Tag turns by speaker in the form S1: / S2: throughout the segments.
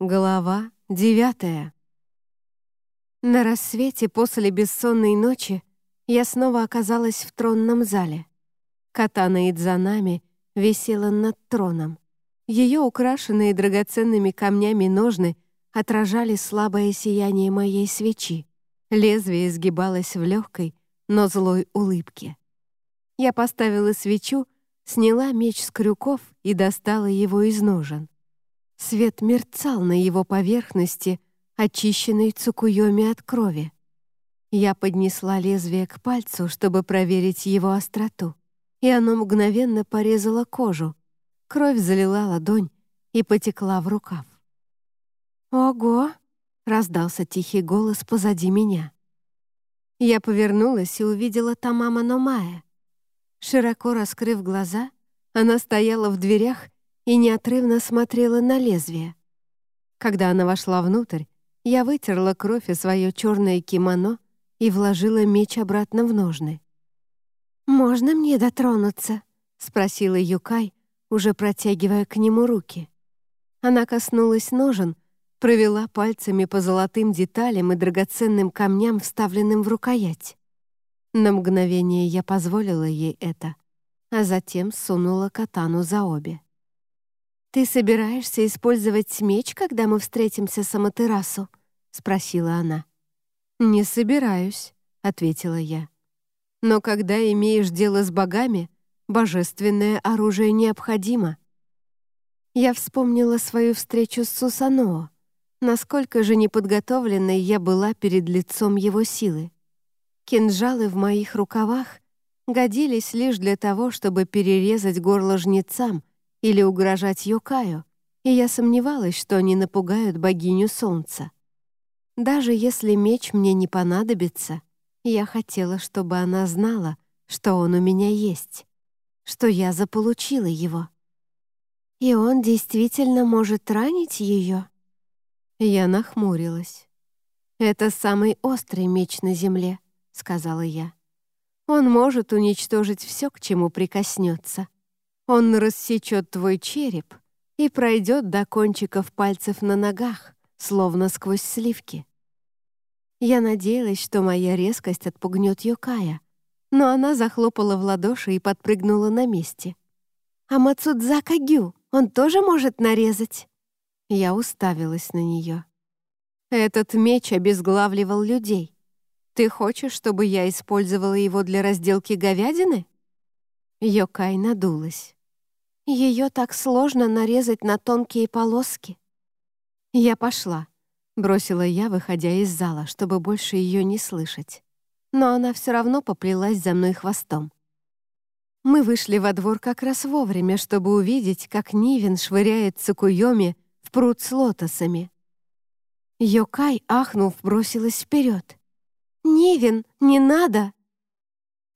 S1: Глава девятая. На рассвете после бессонной ночи я снова оказалась в тронном зале. Катана Идзанами висела над троном. Ее украшенные драгоценными камнями ножны отражали слабое сияние моей свечи. Лезвие изгибалось в легкой, но злой улыбке. Я поставила свечу, сняла меч с крюков и достала его из ножен. Свет мерцал на его поверхности, очищенной цукуйоми от крови. Я поднесла лезвие к пальцу, чтобы проверить его остроту, и оно мгновенно порезало кожу. Кровь залила ладонь и потекла в рукав. «Ого!» — раздался тихий голос позади меня. Я повернулась и увидела Тамама Номая. Широко раскрыв глаза, она стояла в дверях и неотрывно смотрела на лезвие. Когда она вошла внутрь, я вытерла кровь и свое черное кимоно и вложила меч обратно в ножны. «Можно мне дотронуться?» — спросила Юкай, уже протягивая к нему руки. Она коснулась ножен, провела пальцами по золотым деталям и драгоценным камням, вставленным в рукоять. На мгновение я позволила ей это, а затем сунула катану за обе. «Ты собираешься использовать меч, когда мы встретимся с Аматерасу?» — спросила она. «Не собираюсь», — ответила я. «Но когда имеешь дело с богами, божественное оружие необходимо». Я вспомнила свою встречу с Сусаноо, насколько же неподготовленной я была перед лицом его силы. Кинжалы в моих рукавах годились лишь для того, чтобы перерезать горло жнецам, или угрожать Юкаю, и я сомневалась, что они напугают богиню солнца. Даже если меч мне не понадобится, я хотела, чтобы она знала, что он у меня есть, что я заполучила его. И он действительно может ранить ее? Я нахмурилась. «Это самый острый меч на земле», — сказала я. «Он может уничтожить все, к чему прикоснется. Он рассечет твой череп и пройдет до кончиков пальцев на ногах, словно сквозь сливки. Я надеялась, что моя резкость отпугнет Йокая, но она захлопала в ладоши и подпрыгнула на месте. «А Мацудзака Гю, он тоже может нарезать?» Я уставилась на нее. «Этот меч обезглавливал людей. Ты хочешь, чтобы я использовала его для разделки говядины?» Йокай надулась. Ее так сложно нарезать на тонкие полоски. Я пошла, бросила я, выходя из зала, чтобы больше ее не слышать. Но она все равно поплелась за мной хвостом. Мы вышли во двор как раз вовремя, чтобы увидеть, как Нивен швыряет Цукуйоми в пруд с лотосами. Йокай, ахнув, бросилась вперед. «Нивен, не надо!»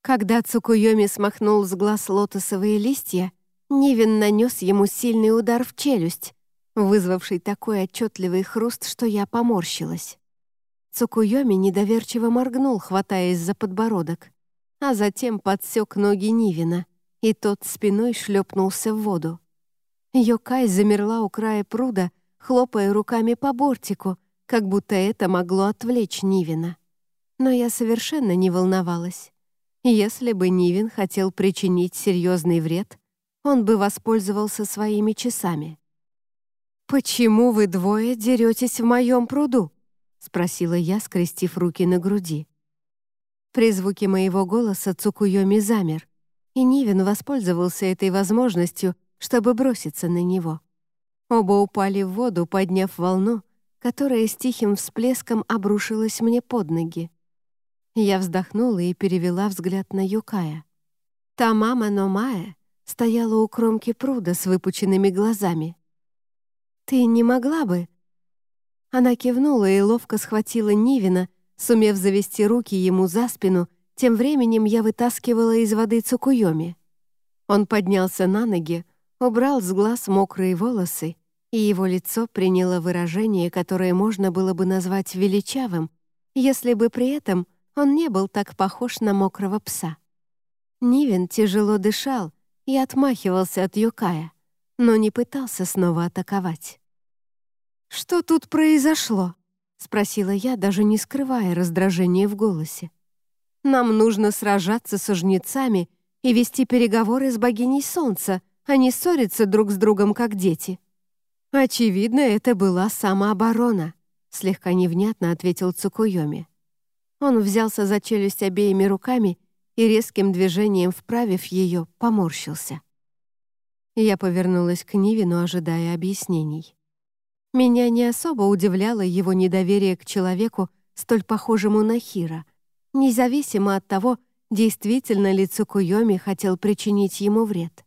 S1: Когда Цукуйоми смахнул с глаз лотосовые листья, Нивен нанес ему сильный удар в челюсть, вызвавший такой отчетливый хруст, что я поморщилась. Цукуйоми недоверчиво моргнул, хватаясь за подбородок, а затем подсек ноги Нивина, и тот спиной шлепнулся в воду. Йокай замерла у края пруда, хлопая руками по бортику, как будто это могло отвлечь Нивина. Но я совершенно не волновалась. Если бы Нивин хотел причинить серьезный вред, он бы воспользовался своими часами. «Почему вы двое деретесь в моем пруду?» — спросила я, скрестив руки на груди. При звуке моего голоса Цукуйоми замер, и Нивен воспользовался этой возможностью, чтобы броситься на него. Оба упали в воду, подняв волну, которая с тихим всплеском обрушилась мне под ноги. Я вздохнула и перевела взгляд на Юкая. Та мама Номая стояла у кромки пруда с выпученными глазами. «Ты не могла бы?» Она кивнула и ловко схватила Нивина, сумев завести руки ему за спину, тем временем я вытаскивала из воды Цукуйоми. Он поднялся на ноги, убрал с глаз мокрые волосы, и его лицо приняло выражение, которое можно было бы назвать величавым, если бы при этом он не был так похож на мокрого пса. Нивен тяжело дышал, и отмахивался от Юкая, но не пытался снова атаковать. «Что тут произошло?» — спросила я, даже не скрывая раздражения в голосе. «Нам нужно сражаться со жнецами и вести переговоры с богиней солнца, а не ссориться друг с другом, как дети». «Очевидно, это была самооборона», — слегка невнятно ответил Цукуйоми. Он взялся за челюсть обеими руками и резким движением, вправив ее, поморщился. Я повернулась к Нивину, ожидая объяснений. Меня не особо удивляло его недоверие к человеку, столь похожему на Хира, независимо от того, действительно ли Цукуйоми хотел причинить ему вред.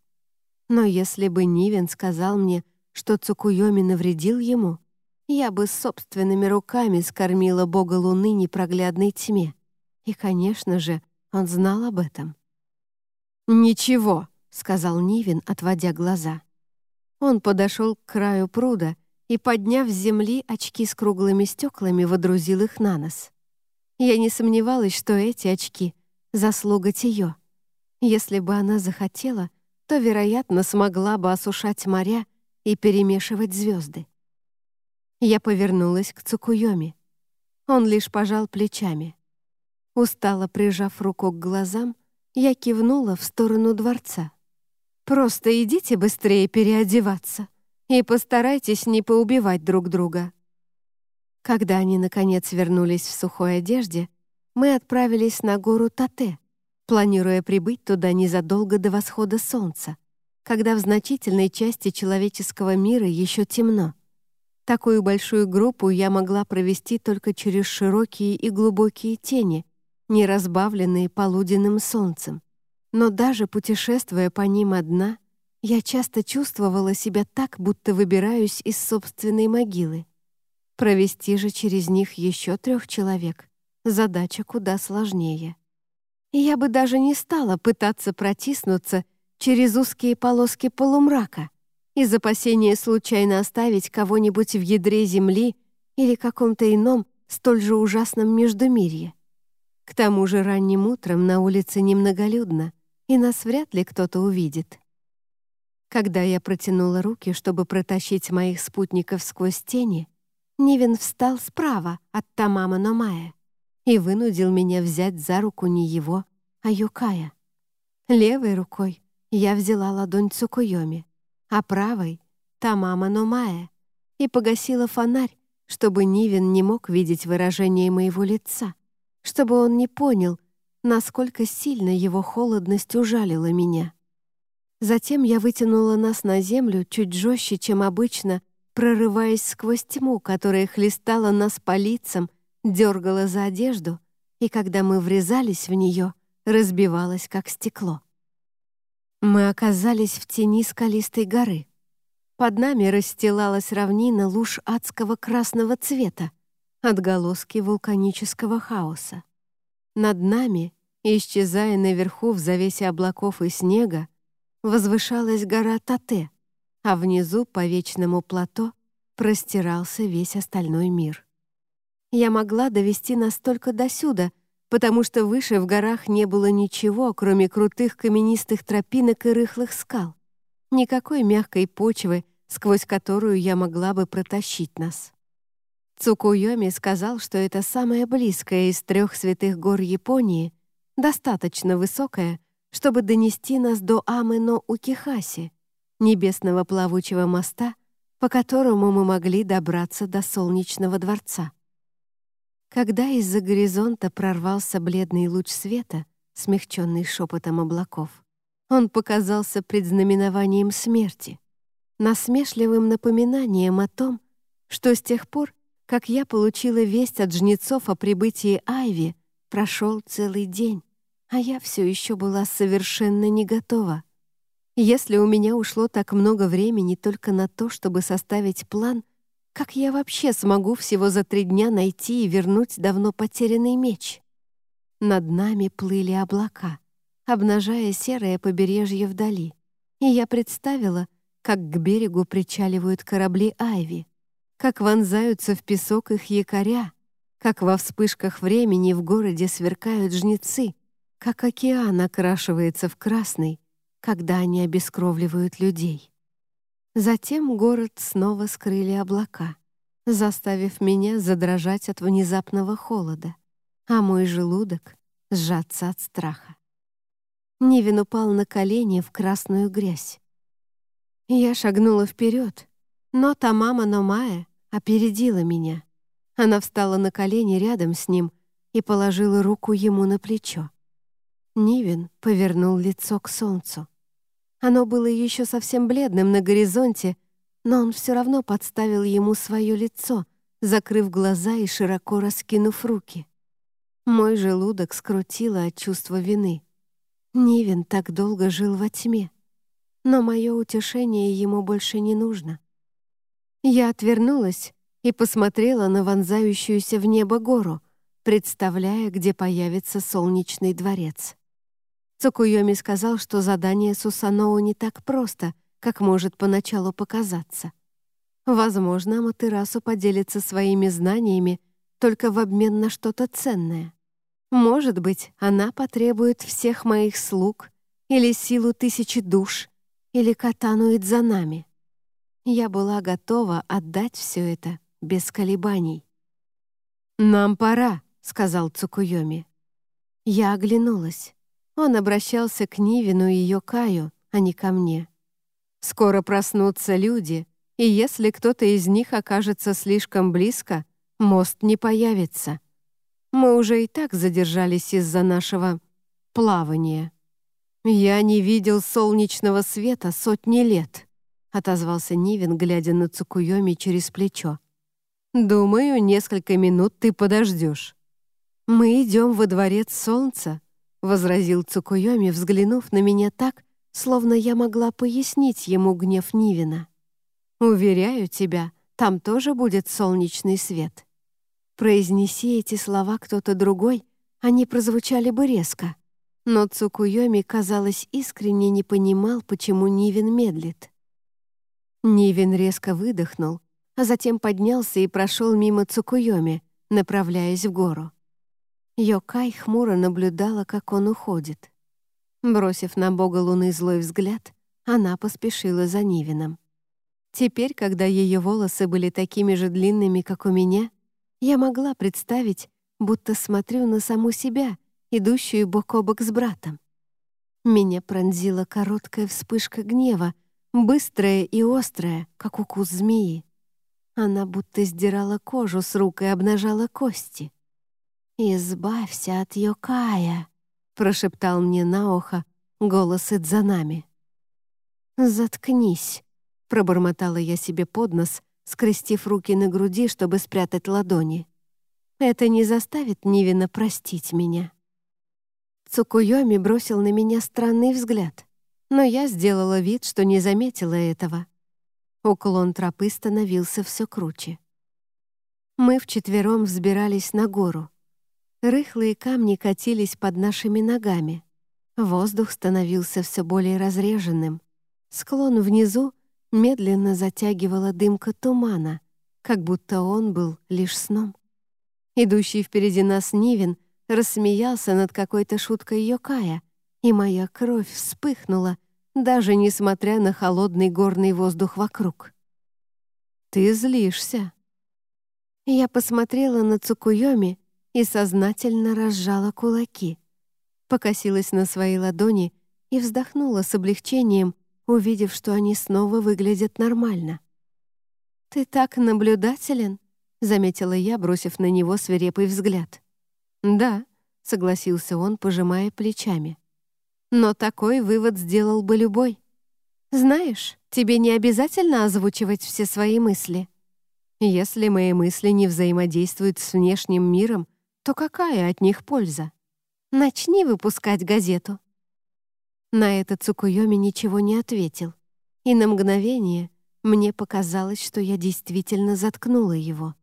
S1: Но если бы Нивен сказал мне, что Цукуйоми навредил ему, я бы собственными руками скормила бога Луны непроглядной тьме. И, конечно же, он знал об этом. «Ничего», — сказал Нивен, отводя глаза. Он подошел к краю пруда и, подняв с земли очки с круглыми стеклами, водрузил их на нос. Я не сомневалась, что эти очки — заслуга Тиё. Если бы она захотела, то, вероятно, смогла бы осушать моря и перемешивать звезды. Я повернулась к Цукуйоми. Он лишь пожал плечами. Устало прижав руку к глазам, я кивнула в сторону дворца. «Просто идите быстрее переодеваться и постарайтесь не поубивать друг друга». Когда они, наконец, вернулись в сухой одежде, мы отправились на гору Тате, планируя прибыть туда незадолго до восхода солнца, когда в значительной части человеческого мира еще темно. Такую большую группу я могла провести только через широкие и глубокие тени, не разбавленные полуденным солнцем. Но даже путешествуя по ним одна, я часто чувствовала себя так, будто выбираюсь из собственной могилы. Провести же через них еще трех человек — задача куда сложнее. И я бы даже не стала пытаться протиснуться через узкие полоски полумрака из опасения случайно оставить кого-нибудь в ядре Земли или каком-то ином столь же ужасном междумирье. К тому же ранним утром на улице немноголюдно, и нас вряд ли кто-то увидит. Когда я протянула руки, чтобы протащить моих спутников сквозь тени, Нивен встал справа от Тамама Номая и вынудил меня взять за руку не его, а Юкая. Левой рукой я взяла ладонь Цукуйоми, а правой — Тамама Номая, и погасила фонарь, чтобы Нивен не мог видеть выражение моего лица, чтобы он не понял, насколько сильно его холодность ужалила меня. Затем я вытянула нас на землю чуть жестче, чем обычно, прорываясь сквозь тьму, которая хлестала нас по лицам, дергала за одежду, и когда мы врезались в нее, разбивалась, как стекло. Мы оказались в тени скалистой горы. Под нами расстилалась равнина луж адского красного цвета, отголоски вулканического хаоса. Над нами, исчезая наверху в завесе облаков и снега, возвышалась гора Тате, а внизу по вечному плато простирался весь остальной мир. Я могла довести нас только досюда, потому что выше в горах не было ничего, кроме крутых каменистых тропинок и рыхлых скал. Никакой мягкой почвы, сквозь которую я могла бы протащить нас. Цукуйоми сказал, что это самая близкая из трех святых гор Японии, достаточно высокая, чтобы донести нас до Амено-Укихаси, небесного плавучего моста, по которому мы могли добраться до Солнечного дворца. Когда из-за горизонта прорвался бледный луч света, смягченный шепотом облаков, он показался предзнаменованием смерти, насмешливым напоминанием о том, что с тех пор, как я получила весть от жнецов о прибытии Айви, прошел целый день, а я все еще была совершенно не готова. Если у меня ушло так много времени только на то, чтобы составить план, как я вообще смогу всего за три дня найти и вернуть давно потерянный меч? Над нами плыли облака, обнажая серое побережье вдали, и я представила, как к берегу причаливают корабли Айви — как вонзаются в песок их якоря, как во вспышках времени в городе сверкают жнецы, как океан окрашивается в красный, когда они обескровливают людей. Затем город снова скрыли облака, заставив меня задрожать от внезапного холода, а мой желудок — сжаться от страха. Нивин упал на колени в красную грязь. Я шагнула вперед, но Тамама Номая опередила меня. Она встала на колени рядом с ним и положила руку ему на плечо. Нивин повернул лицо к солнцу. Оно было еще совсем бледным на горизонте, но он все равно подставил ему свое лицо, закрыв глаза и широко раскинув руки. Мой желудок скрутило от чувства вины. Нивин так долго жил во тьме, но мое утешение ему больше не нужно. Я отвернулась и посмотрела на вонзающуюся в небо гору, представляя, где появится солнечный дворец. Цукуйоми сказал, что задание Сусаноу не так просто, как может поначалу показаться. Возможно, Аматерасу поделится своими знаниями только в обмен на что-то ценное. Может быть, она потребует всех моих слуг или силу тысячи душ, или катану Идзанами. Я была готова отдать все это без колебаний. «Нам пора», — сказал Цукуйоми. Я оглянулась. Он обращался к Нивину и Йокаю, а не ко мне. «Скоро проснутся люди, и если кто-то из них окажется слишком близко, мост не появится. Мы уже и так задержались из-за нашего плавания». «Я не видел солнечного света сотни лет», — отозвался Нивин, глядя на Цукуйоми через плечо. «Думаю, несколько минут ты подождешь». «Мы идем во дворец солнца», — возразил Цукуйоми, взглянув на меня так, словно я могла пояснить ему гнев Нивина. «Уверяю тебя, там тоже будет солнечный свет». Произнеси эти слова кто-то другой, они прозвучали бы резко. Но Цукуйоми, казалось, искренне не понимал, почему Нивин медлит. Нивин резко выдохнул, а затем поднялся и прошел мимо Цукуйоми, направляясь в гору. Йокай хмуро наблюдала, как он уходит. Бросив на бога луны злой взгляд, она поспешила за Нивином. Теперь, когда ее волосы были такими же длинными, как у меня, я могла представить, будто смотрю на саму себя, идущую бок о бок с братом. Меня пронзила короткая вспышка гнева, быстрая и острая, как укус змеи. Она будто сдирала кожу с рук и обнажала кости. «Избавься от Йокая», — прошептал мне на ухо голос Идзанами. «Заткнись», — пробормотала я себе под нос, скрестив руки на груди, чтобы спрятать ладони. «Это не заставит Нивина простить меня». Цукуйоми бросил на меня странный взгляд, но я сделала вид, что не заметила этого. Уклон тропы становился все круче. Мы вчетвером взбирались на гору. Рыхлые камни катились под нашими ногами. Воздух становился все более разреженным. Склон внизу медленно затягивала дымка тумана, как будто он был лишь сном. Идущий впереди нас Нивин рассмеялся над какой-то шуткой Йокая, и моя кровь вспыхнула, даже несмотря на холодный горный воздух вокруг. «Ты злишься». Я посмотрела на Цукуйоми, и сознательно разжала кулаки. Покосилась на свои ладони и вздохнула с облегчением, увидев, что они снова выглядят нормально. «Ты так наблюдателен», — заметила я, бросив на него свирепый взгляд. «Да», — согласился он, пожимая плечами. «Но такой вывод сделал бы любой. Знаешь, тебе не обязательно озвучивать все свои мысли. Если мои мысли не взаимодействуют с внешним миром, то какая от них польза? Начни выпускать газету». На это Цукуйоми ничего не ответил, и на мгновение мне показалось, что я действительно заткнула его.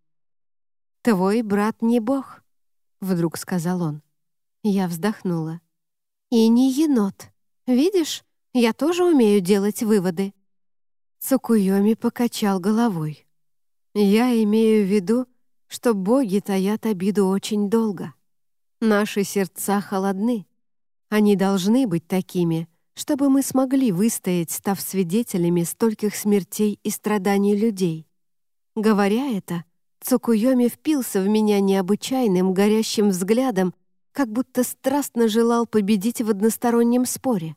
S1: «Твой брат не бог», — вдруг сказал он. Я вздохнула. «И не енот. Видишь, я тоже умею делать выводы». Цукуйоми покачал головой. «Я имею в виду, что боги таят обиду очень долго. Наши сердца холодны. Они должны быть такими, чтобы мы смогли выстоять, став свидетелями стольких смертей и страданий людей. Говоря это, Цукуйоми впился в меня необычайным горящим взглядом, как будто страстно желал победить в одностороннем споре.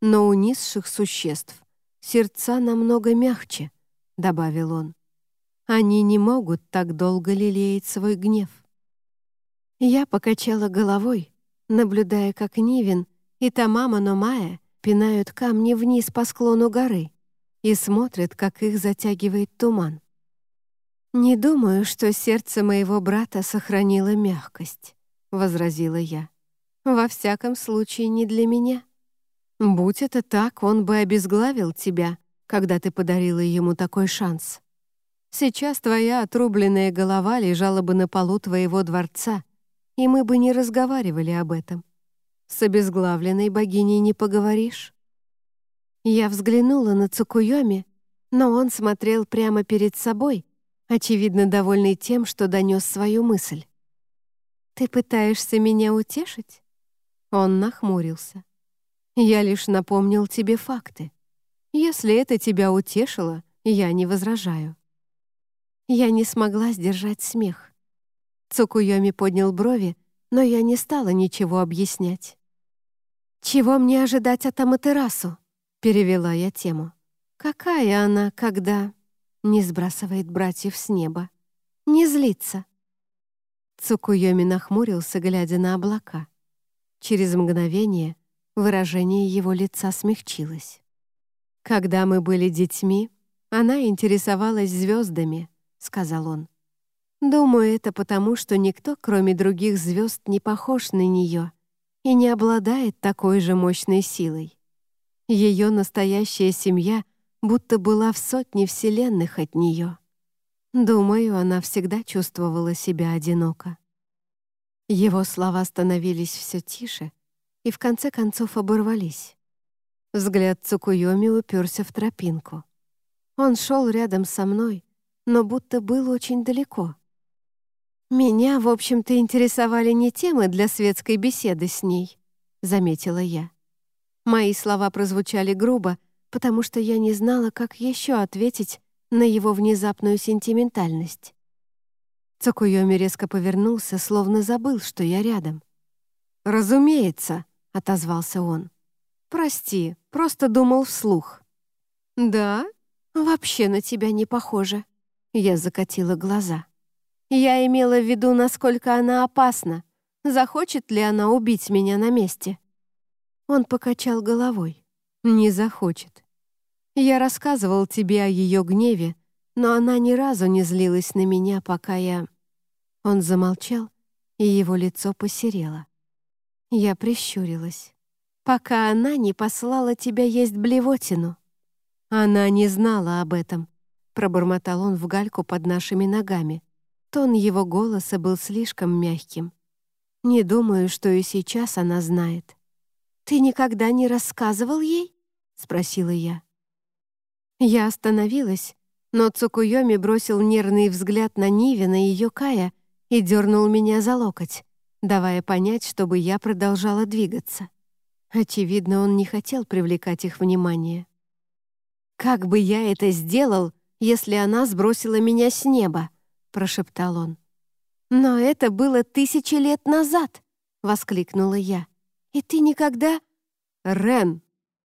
S1: Но у низших существ сердца намного мягче, — добавил он. Они не могут так долго лелеять свой гнев. Я покачала головой, наблюдая, как Нивин и Тамама Номая пинают камни вниз по склону горы и смотрят, как их затягивает туман. «Не думаю, что сердце моего брата сохранило мягкость», — возразила я. «Во всяком случае, не для меня. Будь это так, он бы обезглавил тебя, когда ты подарила ему такой шанс. Сейчас твоя отрубленная голова лежала бы на полу твоего дворца, и мы бы не разговаривали об этом. С обезглавленной богиней не поговоришь». Я взглянула на Цукуйоми, но он смотрел прямо перед собой, очевидно, довольный тем, что донес свою мысль. «Ты пытаешься меня утешить?» Он нахмурился. «Я лишь напомнил тебе факты. Если это тебя утешило, я не возражаю». Я не смогла сдержать смех. Цукуйоми поднял брови, но я не стала ничего объяснять. «Чего мне ожидать от Аматерасу?» — перевела я тему. «Какая она, когда...» не сбрасывает братьев с неба, не злится. Цукуйоми нахмурился, глядя на облака. Через мгновение выражение его лица смягчилось. «Когда мы были детьми, она интересовалась звездами», — сказал он. «Думаю, это потому, что никто, кроме других звезд, не похож на нее и не обладает такой же мощной силой. Ее настоящая семья — будто была в сотне вселенных от нее. Думаю, она всегда чувствовала себя одиноко. Его слова становились все тише и в конце концов оборвались. Взгляд Цукуйоми уперся в тропинку. Он шел рядом со мной, но будто был очень далеко. «Меня, в общем-то, интересовали не темы для светской беседы с ней», — заметила я. Мои слова прозвучали грубо, потому что я не знала, как еще ответить на его внезапную сентиментальность. Цукуйоми резко повернулся, словно забыл, что я рядом. «Разумеется», — отозвался он. «Прости, просто думал вслух». «Да? Вообще на тебя не похоже». Я закатила глаза. «Я имела в виду, насколько она опасна. Захочет ли она убить меня на месте?» Он покачал головой. Не захочет. Я рассказывал тебе о ее гневе, но она ни разу не злилась на меня, пока я...» Он замолчал, и его лицо посерело. Я прищурилась. «Пока она не послала тебя есть блевотину». «Она не знала об этом», — пробормотал он в гальку под нашими ногами. Тон его голоса был слишком мягким. «Не думаю, что и сейчас она знает». «Ты никогда не рассказывал ей?» — спросила я. Я остановилась, но Цукуйоми бросил нервный взгляд на Нивина и Йокая и дернул меня за локоть, давая понять, чтобы я продолжала двигаться. Очевидно, он не хотел привлекать их внимание. «Как бы я это сделал, если она сбросила меня с неба?» — прошептал он. «Но это было тысячи лет назад!» — воскликнула я. И ты никогда...» «Рен!»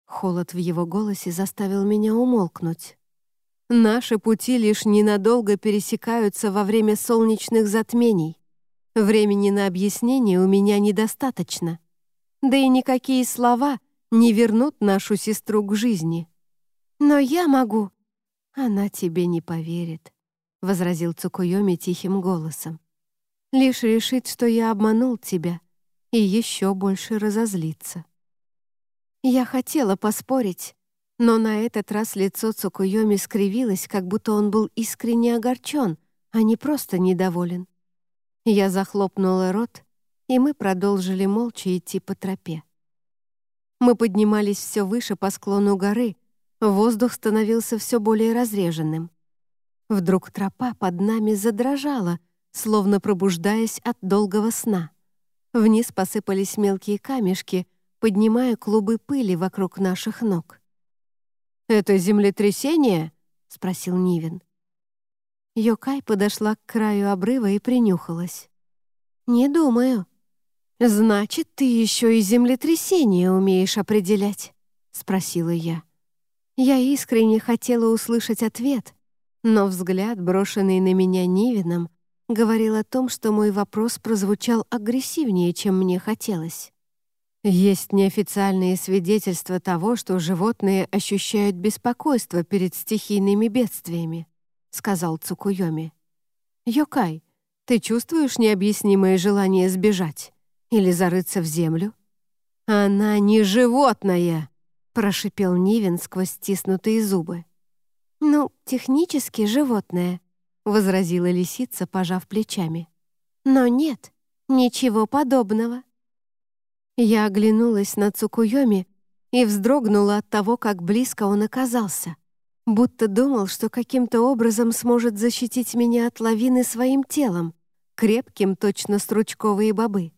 S1: Холод в его голосе заставил меня умолкнуть. «Наши пути лишь ненадолго пересекаются во время солнечных затмений. Времени на объяснение у меня недостаточно. Да и никакие слова не вернут нашу сестру к жизни. Но я могу...» «Она тебе не поверит», — возразил Цукуйоми тихим голосом. «Лишь решит, что я обманул тебя, и еще больше разозлиться. Я хотела поспорить, но на этот раз лицо Цукуйоми скривилось, как будто он был искренне огорчен, а не просто недоволен. Я захлопнула рот, и мы продолжили молча идти по тропе. Мы поднимались все выше по склону горы, воздух становился все более разреженным. Вдруг тропа под нами задрожала, словно пробуждаясь от долгого сна. Вниз посыпались мелкие камешки, поднимая клубы пыли вокруг наших ног. «Это землетрясение?» — спросил Нивен. Йокай подошла к краю обрыва и принюхалась. «Не думаю». «Значит, ты еще и землетрясение умеешь определять?» — спросила я. Я искренне хотела услышать ответ, но взгляд, брошенный на меня Нивином, говорил о том, что мой вопрос прозвучал агрессивнее, чем мне хотелось. Есть неофициальные свидетельства того, что животные ощущают беспокойство перед стихийными бедствиями, сказал Цукуйоми. Йокай, ты чувствуешь необъяснимое желание сбежать или зарыться в землю? Она не животное, прошипел Нивен сквозь стиснутые зубы. Ну, технически животное, возразила лисица, пожав плечами. Но нет, ничего подобного. Я оглянулась на Цукуйоми и вздрогнула от того, как близко он оказался, будто думал, что каким-то образом сможет защитить меня от лавины своим телом, крепким точно стручковые бобы.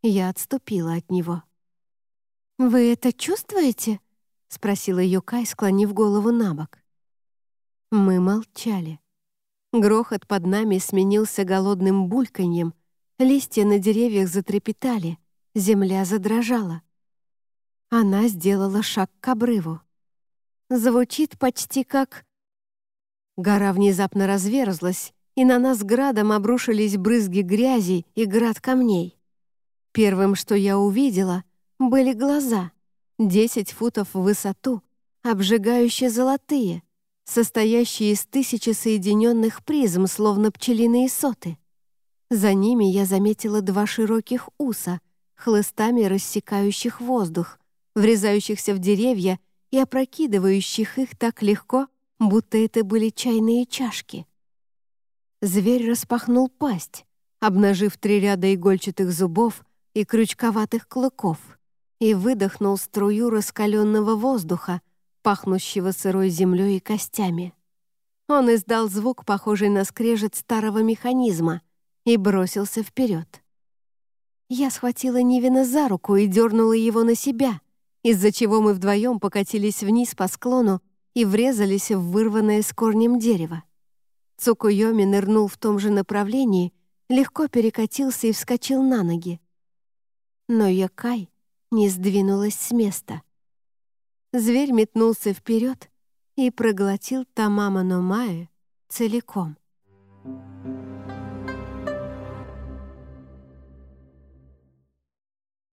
S1: Я отступила от него. «Вы это чувствуете?» — спросила Юкай, склонив голову на бок. Мы молчали. Грохот под нами сменился голодным бульканьем, листья на деревьях затрепетали — Земля задрожала. Она сделала шаг к обрыву. Звучит почти как... Гора внезапно разверзлась, и на нас градом обрушились брызги грязи и град камней. Первым, что я увидела, были глаза, 10 футов в высоту, обжигающие золотые, состоящие из тысячи соединенных призм, словно пчелиные соты. За ними я заметила два широких уса — хлыстами рассекающих воздух, врезающихся в деревья и опрокидывающих их так легко, будто это были чайные чашки. Зверь распахнул пасть, обнажив три ряда игольчатых зубов и крючковатых клыков, и выдохнул струю раскаленного воздуха, пахнущего сырой землей и костями. Он издал звук, похожий на скрежет старого механизма, и бросился вперед. Я схватила Нивина за руку и дернула его на себя, из-за чего мы вдвоем покатились вниз по склону и врезались в вырванное с корнем дерево. Цукуйоми нырнул в том же направлении, легко перекатился и вскочил на ноги. Но Якай не сдвинулась с места. Зверь метнулся вперед и проглотил Тамама Номае целиком. Thank you.